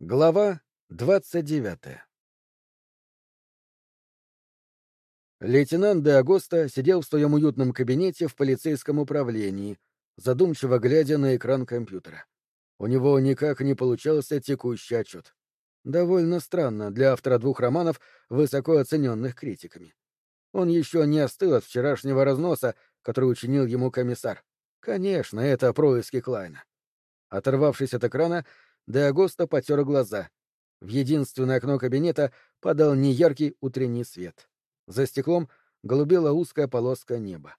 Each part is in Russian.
Глава двадцать девятая Лейтенант де Агоста сидел в своем уютном кабинете в полицейском управлении, задумчиво глядя на экран компьютера. У него никак не получался текущий отчет. Довольно странно для автора двух романов, высоко оцененных критиками. Он еще не остыл от вчерашнего разноса, который учинил ему комиссар. Конечно, это происки Клайна. Оторвавшись от экрана, Де Агоста потер глаза. В единственное окно кабинета падал неяркий утренний свет. За стеклом голубела узкая полоска неба.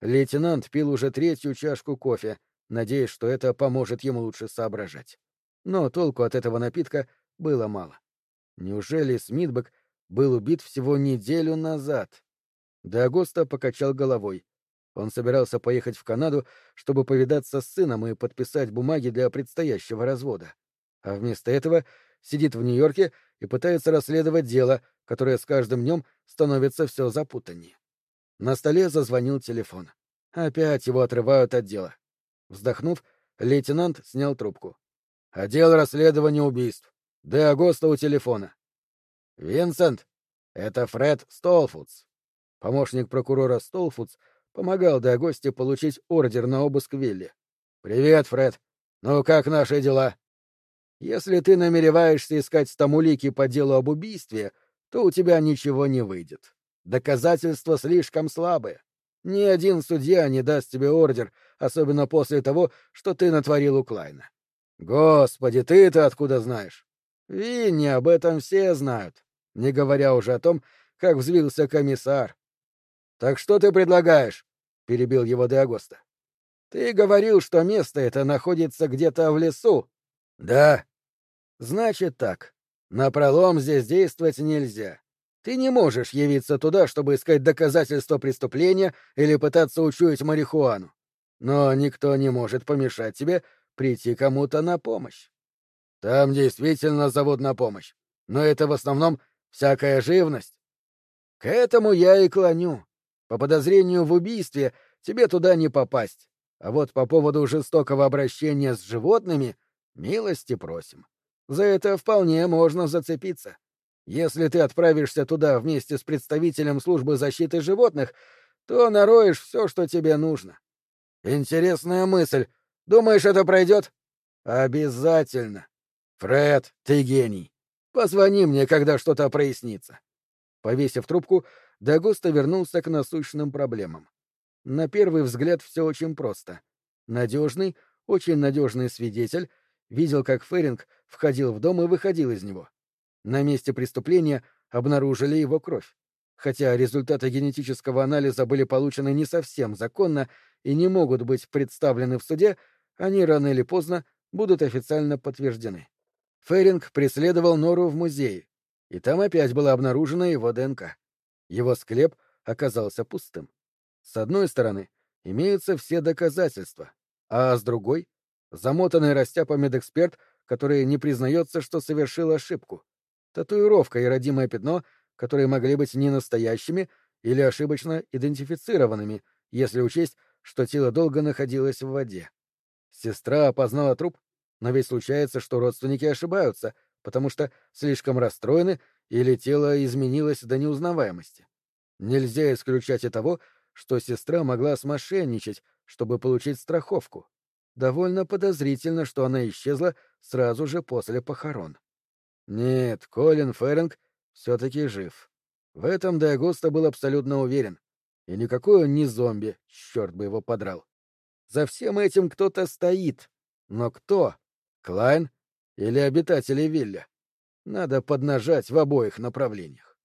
Лейтенант пил уже третью чашку кофе, надеясь, что это поможет ему лучше соображать. Но толку от этого напитка было мало. Неужели Смитбек был убит всего неделю назад? Де Агоста покачал головой. Он собирался поехать в Канаду, чтобы повидаться с сыном и подписать бумаги для предстоящего развода а вместо этого сидит в Нью-Йорке и пытается расследовать дело, которое с каждым днем становится все запутаннее. На столе зазвонил телефон. Опять его отрывают от дела. Вздохнув, лейтенант снял трубку. «Отдел расследования убийств. Де Агоста у телефона». «Винсент, это Фред Столфудс». Помощник прокурора Столфудс помогал Де Агосте получить ордер на обыск Вилли. «Привет, Фред. Ну как наши дела?» Если ты намереваешься искать там улики по делу об убийстве, то у тебя ничего не выйдет. Доказательства слишком слабые. Ни один судья не даст тебе ордер, особенно после того, что ты натворил у Клайна. Господи, ты-то откуда знаешь? Винни, об этом все знают, не говоря уже о том, как взвился комиссар. Так что ты предлагаешь? перебил его Деагоста. Ты говорил, что место это находится где-то в лесу. Да, Значит так. На пролом здесь действовать нельзя. Ты не можешь явиться туда, чтобы искать доказательства преступления или пытаться учуять марихуану. Но никто не может помешать тебе прийти кому-то на помощь. Там действительно зовут на помощь, но это в основном всякая живность. К этому я и клоню. По подозрению в убийстве тебе туда не попасть. А вот по поводу жестокого обращения с животными милости просим. За это вполне можно зацепиться. Если ты отправишься туда вместе с представителем службы защиты животных, то нароешь все, что тебе нужно. Интересная мысль. Думаешь, это пройдет? Обязательно. Фред, ты гений. Позвони мне, когда что-то прояснится. Повесив трубку, Дагуста вернулся к насущным проблемам. На первый взгляд все очень просто. Надежный, очень надежный свидетель видел, как Феринг входил в дом и выходил из него. На месте преступления обнаружили его кровь. Хотя результаты генетического анализа были получены не совсем законно и не могут быть представлены в суде, они рано или поздно будут официально подтверждены. Феринг преследовал Нору в музее, и там опять была обнаружена его ДНК. Его склеп оказался пустым. С одной стороны, имеются все доказательства, а с другой замотанный растяпа медэксперт, который не признается, что совершил ошибку, татуировка и родимое пятно, которые могли быть не настоящими или ошибочно идентифицированными, если учесть, что тело долго находилось в воде. Сестра опознала труп, но ведь случается, что родственники ошибаются, потому что слишком расстроены или тело изменилось до неузнаваемости. Нельзя исключать и того, что сестра могла смошенничать, чтобы получить страховку. Довольно подозрительно, что она исчезла сразу же после похорон. Нет, Колин Ферринг все-таки жив. В этом Диагоста был абсолютно уверен. И никакой он не зомби, черт бы его подрал. За всем этим кто-то стоит. Но кто? Клайн или обитатели Вилля? Надо поднажать в обоих направлениях.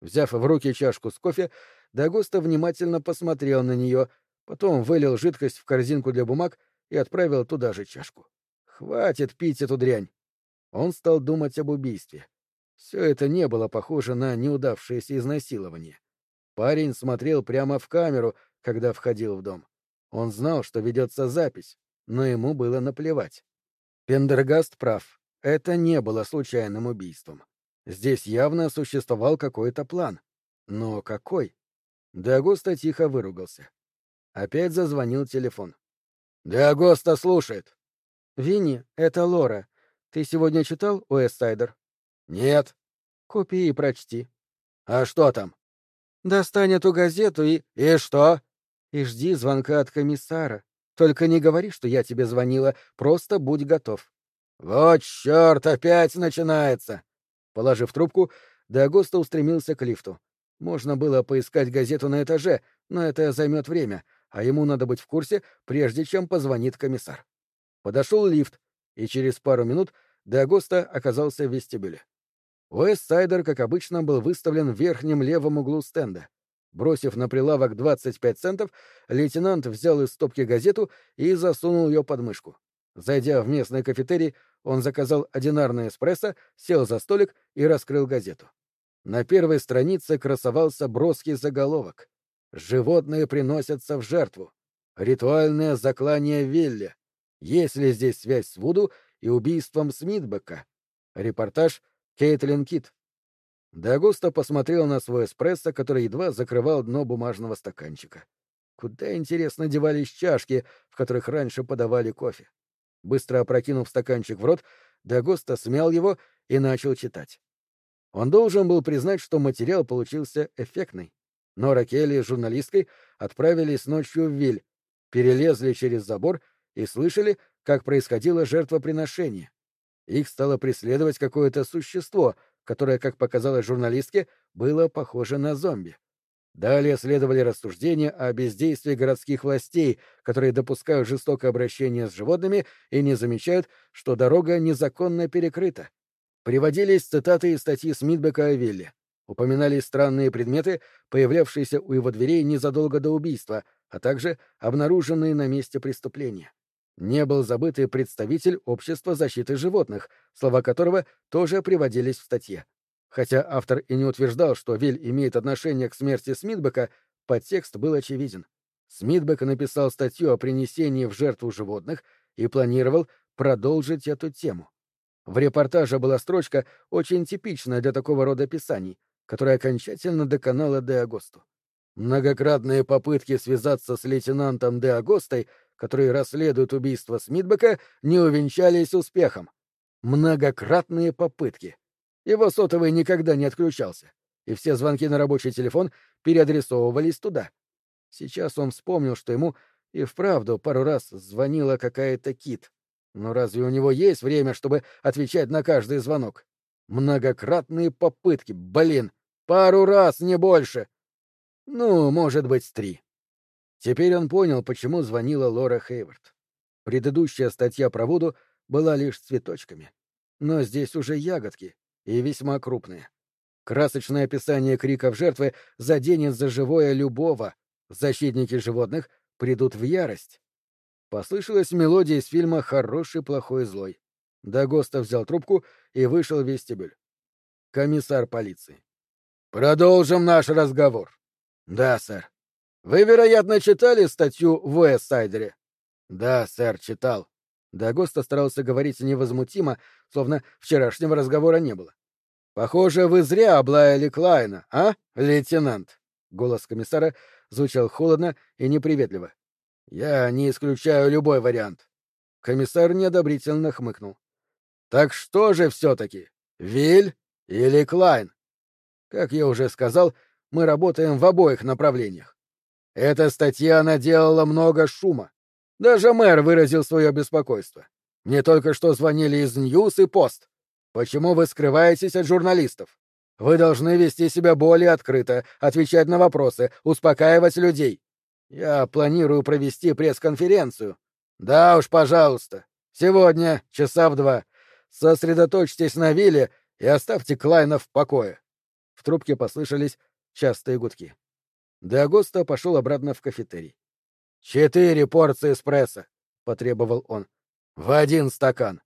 Взяв в руки чашку с кофе, Дагоста внимательно посмотрел на нее, потом вылил жидкость в корзинку для бумаг и отправил туда же чашку. Хватит пить эту дрянь. Он стал думать об убийстве. Все это не было похоже на неудавшееся изнасилование. Парень смотрел прямо в камеру, когда входил в дом. Он знал, что ведется запись, но ему было наплевать. Пендергаст прав. Это не было случайным убийством. Здесь явно существовал какой-то план. Но какой? Дагоста тихо выругался. Опять зазвонил телефон. «Диагоста слушает». «Винни, это Лора. Ты сегодня читал Уэстсайдер? Нет. Купи и прочти. А что там? Достань эту газету и... И что? И жди звонка от комиссара. Только не говори, что я тебе звонила, просто будь готов. Вот черт, опять начинается. Положив трубку, Деагоста устремился к лифту. Можно было поискать газету на этаже, но это займет время, а ему надо быть в курсе, прежде чем позвонит комиссар. Подошел лифт, и через пару минут Деагоста оказался в вестибюле. Уэст-Сайдер, как обычно, был выставлен в верхнем левом углу стенда. Бросив на прилавок 25 центов, лейтенант взял из стопки газету и засунул ее под мышку. Зайдя в местный кафетерий, он заказал одинарный эспрессо, сел за столик и раскрыл газету. На первой странице красовался броский заголовок. «Животные приносятся в жертву. Ритуальное заклание Вилли. Есть ли здесь связь с Вуду и убийством Смитбека?» Репортаж Кейтлин Кит. Дагуста посмотрел на свой эспрессо, который едва закрывал дно бумажного стаканчика. Куда, интересно, девались чашки, в которых раньше подавали кофе? Быстро опрокинув стаканчик в рот, Дагоста смял его и начал читать. Он должен был признать, что материал получился эффектный. Но Ракели с журналисткой отправились ночью в Виль, перелезли через забор и слышали, как происходило жертвоприношение. Их стало преследовать какое-то существо, которое, как показалось журналистке, было похоже на зомби. Далее следовали рассуждения о бездействии городских властей, которые допускают жестокое обращение с животными и не замечают, что дорога незаконно перекрыта. Приводились цитаты из статьи Смитбека о Вилле. Упоминались странные предметы, появлявшиеся у его дверей незадолго до убийства, а также обнаруженные на месте преступления. Не был забыт и представитель Общества защиты животных, слова которого тоже приводились в статье. Хотя автор и не утверждал, что Виль имеет отношение к смерти Смитбека, подтекст был очевиден. Смитбек написал статью о принесении в жертву животных и планировал продолжить эту тему. В репортаже была строчка, очень типичная для такого рода писаний, которая окончательно доконала Де Агосту. Многократные попытки связаться с лейтенантом Де Агостой — которые расследуют убийство Смитбека, не увенчались успехом. Многократные попытки. Его сотовый никогда не отключался, и все звонки на рабочий телефон переадресовывались туда. Сейчас он вспомнил, что ему и вправду пару раз звонила какая-то Кит. Но разве у него есть время, чтобы отвечать на каждый звонок? Многократные попытки, блин, пару раз, не больше. Ну, может быть, три. Теперь он понял, почему звонила Лора Хейвард. Предыдущая статья про воду была лишь цветочками. Но здесь уже ягодки, и весьма крупные. Красочное описание криков жертвы заденет за живое любого. Защитники животных придут в ярость. Послышалась мелодия из фильма «Хороший, плохой, злой». Дагоста взял трубку и вышел в вестибюль. Комиссар полиции. «Продолжим наш разговор». «Да, сэр». Вы, вероятно, читали статью в Уэссайдере? Да, сэр, читал. Дагоста старался говорить невозмутимо, словно вчерашнего разговора не было. Похоже, вы зря облаяли Клайна, а, лейтенант? Голос комиссара звучал холодно и неприветливо. Я не исключаю любой вариант. Комиссар неодобрительно хмыкнул. Так что же все-таки, Виль или Клайн? Как я уже сказал, мы работаем в обоих направлениях. Эта статья наделала много шума. Даже мэр выразил свое беспокойство. Мне только что звонили из News и Post. Почему вы скрываетесь от журналистов? Вы должны вести себя более открыто, отвечать на вопросы, успокаивать людей. Я планирую провести пресс-конференцию. Да уж, пожалуйста. Сегодня, часа в два. Сосредоточьтесь на вилле и оставьте Клайна в покое. В трубке послышались частые гудки. Деагоста пошел обратно в кафетерий. «Четыре порции эспрессо», — потребовал он. «В один стакан».